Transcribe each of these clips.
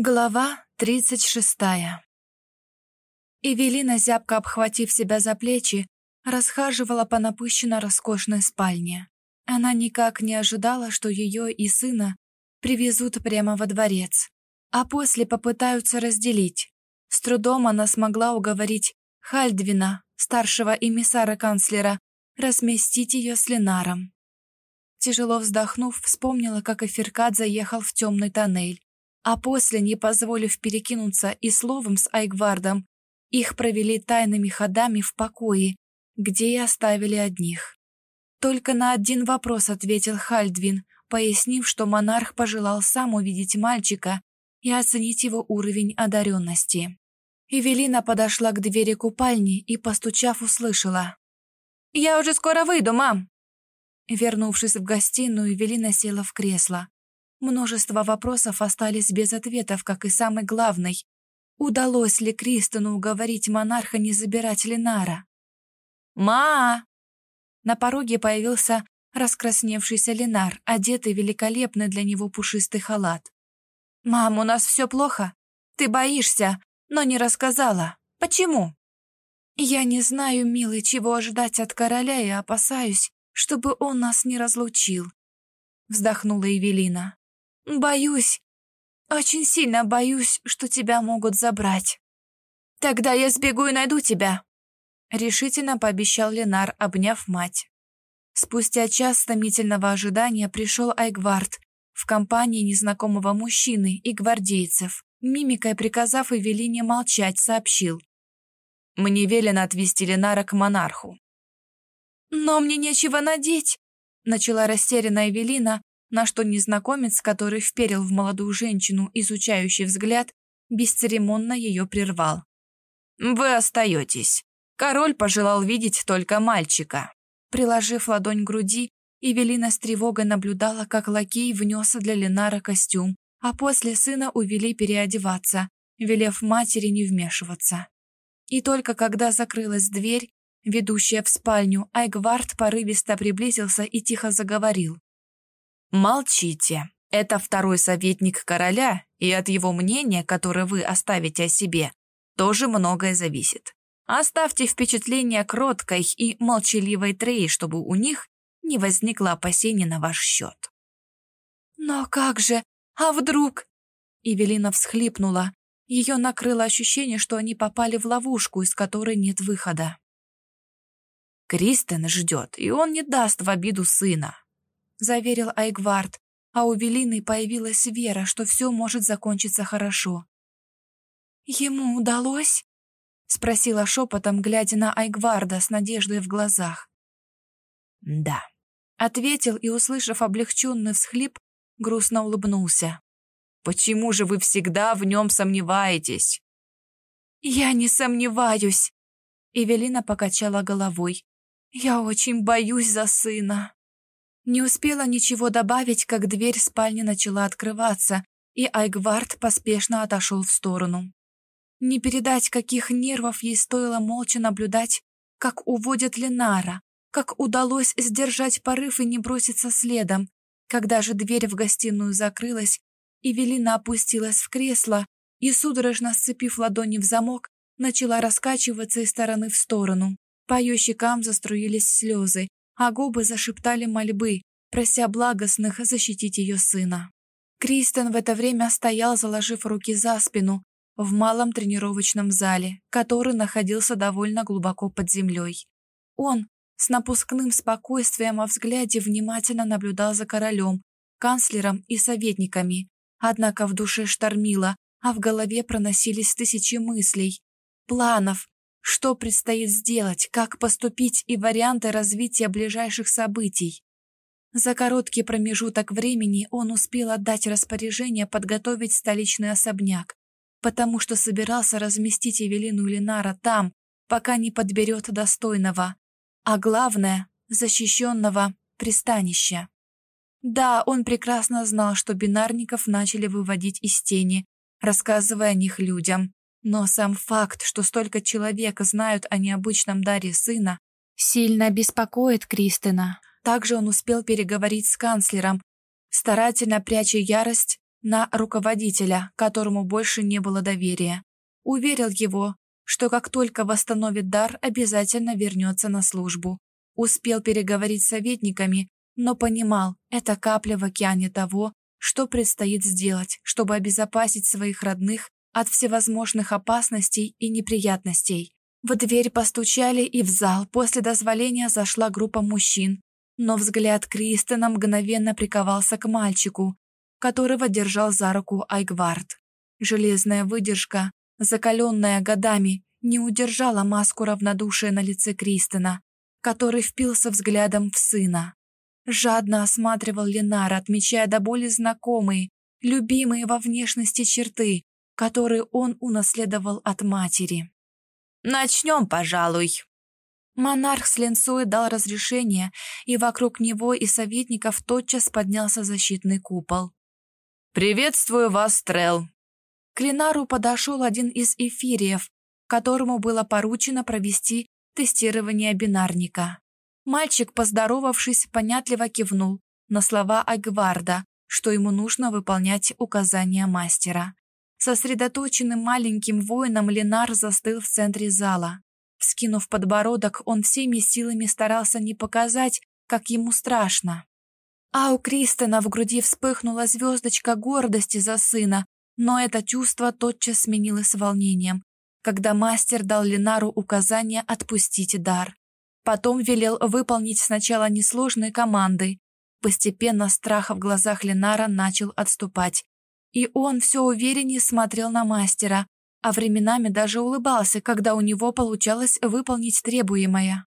Глава тридцать шестая Эвелина, зябко обхватив себя за плечи, расхаживала по напыщенно роскошной спальне. Она никак не ожидала, что ее и сына привезут прямо во дворец, а после попытаются разделить. С трудом она смогла уговорить Хальдвина, старшего эмиссара канцлера, разместить ее с Ленаром. Тяжело вздохнув, вспомнила, как Эфиркат заехал в темный тоннель, а после, не позволив перекинуться и словом с Айгвардом, их провели тайными ходами в покое, где и оставили одних. Только на один вопрос ответил Хальдвин, пояснив, что монарх пожелал сам увидеть мальчика и оценить его уровень одаренности. Эвелина подошла к двери купальни и, постучав, услышала. «Я уже скоро выйду, мам!» Вернувшись в гостиную, Эвелина села в кресло. Множество вопросов остались без ответов, как и самый главный. Удалось ли Кристину уговорить монарха не забирать Ленара? «Ма!» На пороге появился раскрасневшийся Ленар, одетый великолепный для него пушистый халат. «Мам, у нас все плохо? Ты боишься, но не рассказала. Почему?» «Я не знаю, милый, чего ожидать от короля и опасаюсь, чтобы он нас не разлучил», вздохнула Эвелина. Боюсь, очень сильно боюсь, что тебя могут забрать. Тогда я сбегу и найду тебя, решительно пообещал Ленар, обняв мать. Спустя час томительного ожидания пришел Айгвард в компании незнакомого мужчины и гвардейцев. Мимикой приказав Эвелине молчать, сообщил. «Мне велено отвезти Ленара к монарху». «Но мне нечего надеть», — начала растерянная Эвелина, на что незнакомец, который вперил в молодую женщину изучающий взгляд, бесцеремонно ее прервал. «Вы остаетесь. Король пожелал видеть только мальчика». Приложив ладонь к груди, Эвелина с тревогой наблюдала, как лакей внес для Ленара костюм, а после сына увели переодеваться, велев матери не вмешиваться. И только когда закрылась дверь, ведущая в спальню, Айгвард порывисто приблизился и тихо заговорил. Молчите. Это второй советник короля, и от его мнения, которое вы оставите о себе, тоже многое зависит. Оставьте впечатление кроткой и молчаливой Треи, чтобы у них не возникло опасений на ваш счет. «Но как же? А вдруг?» Евелина всхлипнула. Ее накрыло ощущение, что они попали в ловушку, из которой нет выхода. Кристен ждет, и он не даст в обиду сына заверил Айгвард, а у Велины появилась вера, что все может закончиться хорошо. «Ему удалось?» — спросила шепотом, глядя на Айгварда с надеждой в глазах. «Да», — ответил и, услышав облегченный всхлип, грустно улыбнулся. «Почему же вы всегда в нем сомневаетесь?» «Я не сомневаюсь», — Эвелина покачала головой. «Я очень боюсь за сына». Не успела ничего добавить, как дверь спальни начала открываться, и Айгвард поспешно отошел в сторону. Не передать, каких нервов ей стоило молча наблюдать, как уводят Ленара, как удалось сдержать порыв и не броситься следом. Когда же дверь в гостиную закрылась, Эвелина опустилась в кресло и, судорожно сцепив ладони в замок, начала раскачиваться из стороны в сторону. По ее щекам заструились слезы, а губы зашептали мольбы, прося благостных защитить ее сына. Кристен в это время стоял, заложив руки за спину, в малом тренировочном зале, который находился довольно глубоко под землей. Он с напускным спокойствием во взгляде внимательно наблюдал за королем, канцлером и советниками, однако в душе штормило, а в голове проносились тысячи мыслей, планов, что предстоит сделать, как поступить и варианты развития ближайших событий. За короткий промежуток времени он успел отдать распоряжение подготовить столичный особняк, потому что собирался разместить Эвелину Ленара там, пока не подберет достойного, а главное, защищенного пристанища. Да, он прекрасно знал, что бинарников начали выводить из тени, рассказывая о них людям, но сам факт, что столько человек знают о необычном даре сына, сильно беспокоит Кристина. Также он успел переговорить с канцлером, старательно пряча ярость на руководителя, которому больше не было доверия. Уверил его, что как только восстановит дар, обязательно вернется на службу. Успел переговорить с советниками, но понимал, это капля в океане того, что предстоит сделать, чтобы обезопасить своих родных от всевозможных опасностей и неприятностей. В дверь постучали, и в зал после дозволения зашла группа мужчин, но взгляд Кристена мгновенно приковался к мальчику, которого держал за руку Айгвард. Железная выдержка, закаленная годами, не удержала маску равнодушия на лице Кристена, который впился взглядом в сына. Жадно осматривал Ленара, отмечая до боли знакомые, любимые во внешности черты, которые он унаследовал от матери. «Начнем, пожалуй». Монарх с линцой дал разрешение, и вокруг него и советников тотчас поднялся защитный купол. «Приветствую вас, Трел!» К Линару подошел один из эфириев, которому было поручено провести тестирование бинарника. Мальчик, поздоровавшись, понятливо кивнул на слова Агварда, что ему нужно выполнять указания мастера. Сосредоточенным маленьким воином Ленар застыл в центре зала. Вскинув подбородок, он всеми силами старался не показать, как ему страшно. А у Кристена в груди вспыхнула звездочка гордости за сына, но это чувство тотчас сменилось волнением, когда мастер дал Ленару указание отпустить дар. Потом велел выполнить сначала несложные команды. Постепенно страх в глазах Ленара начал отступать, и он все увереннее смотрел на мастера, а временами даже улыбался, когда у него получалось выполнить требуемое.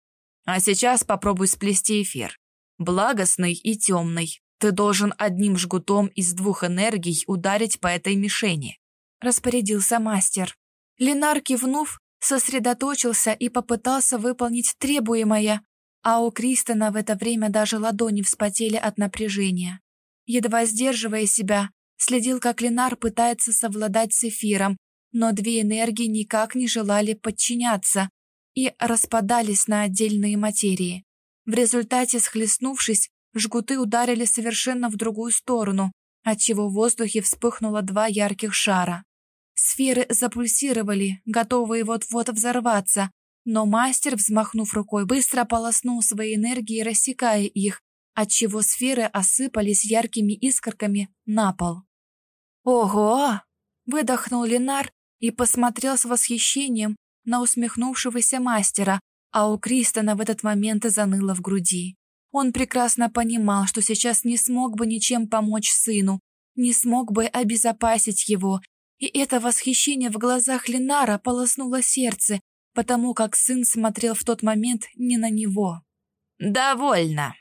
«А сейчас попробуй сплести эфир. Благостный и темный. Ты должен одним жгутом из двух энергий ударить по этой мишени», — распорядился мастер. Ленар, кивнув, сосредоточился и попытался выполнить требуемое, а у Кристона в это время даже ладони вспотели от напряжения. Едва сдерживая себя, Следил, как Ленар пытается совладать с эфиром, но две энергии никак не желали подчиняться и распадались на отдельные материи. В результате, схлестнувшись, жгуты ударили совершенно в другую сторону, отчего в воздухе вспыхнуло два ярких шара. Сферы запульсировали, готовые вот-вот взорваться, но мастер, взмахнув рукой, быстро полоснул своей энергией, рассекая их, отчего сферы осыпались яркими искорками на пол. «Ого!» — выдохнул Ленар и посмотрел с восхищением на усмехнувшегося мастера, а у Кристона в этот момент заныло в груди. Он прекрасно понимал, что сейчас не смог бы ничем помочь сыну, не смог бы обезопасить его, и это восхищение в глазах Ленара полоснуло сердце, потому как сын смотрел в тот момент не на него. «Довольно!»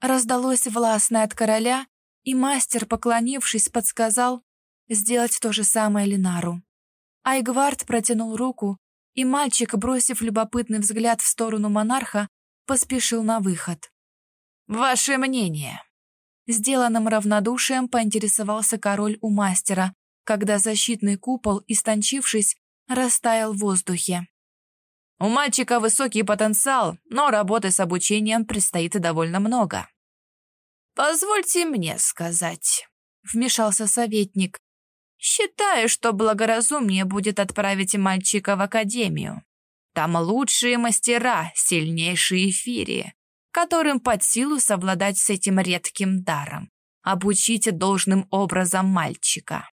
Раздалось властное от короля, и мастер, поклонившись, подсказал сделать то же самое Ленару. Айгвард протянул руку, и мальчик, бросив любопытный взгляд в сторону монарха, поспешил на выход. «Ваше мнение?» Сделанным равнодушием поинтересовался король у мастера, когда защитный купол, истончившись, растаял в воздухе. У мальчика высокий потенциал, но работы с обучением предстоит довольно много. «Позвольте мне сказать», — вмешался советник. «Считаю, что благоразумнее будет отправить мальчика в академию. Там лучшие мастера, сильнейшие эфири, которым под силу совладать с этим редким даром. Обучите должным образом мальчика».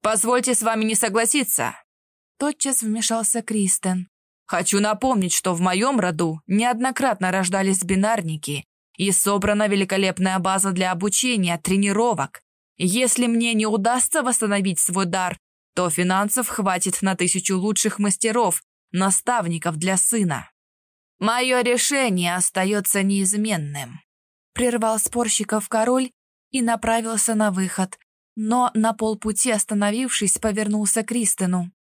«Позвольте с вами не согласиться», — тотчас вмешался Кристен. Хочу напомнить, что в моем роду неоднократно рождались бинарники и собрана великолепная база для обучения, тренировок. Если мне не удастся восстановить свой дар, то финансов хватит на тысячу лучших мастеров, наставников для сына. Мое решение остается неизменным. Прервал спорщиков король и направился на выход, но на полпути остановившись, повернулся к Кристину.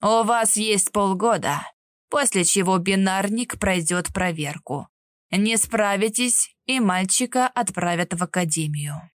«У вас есть полгода после чего бинарник пройдет проверку. Не справитесь, и мальчика отправят в академию.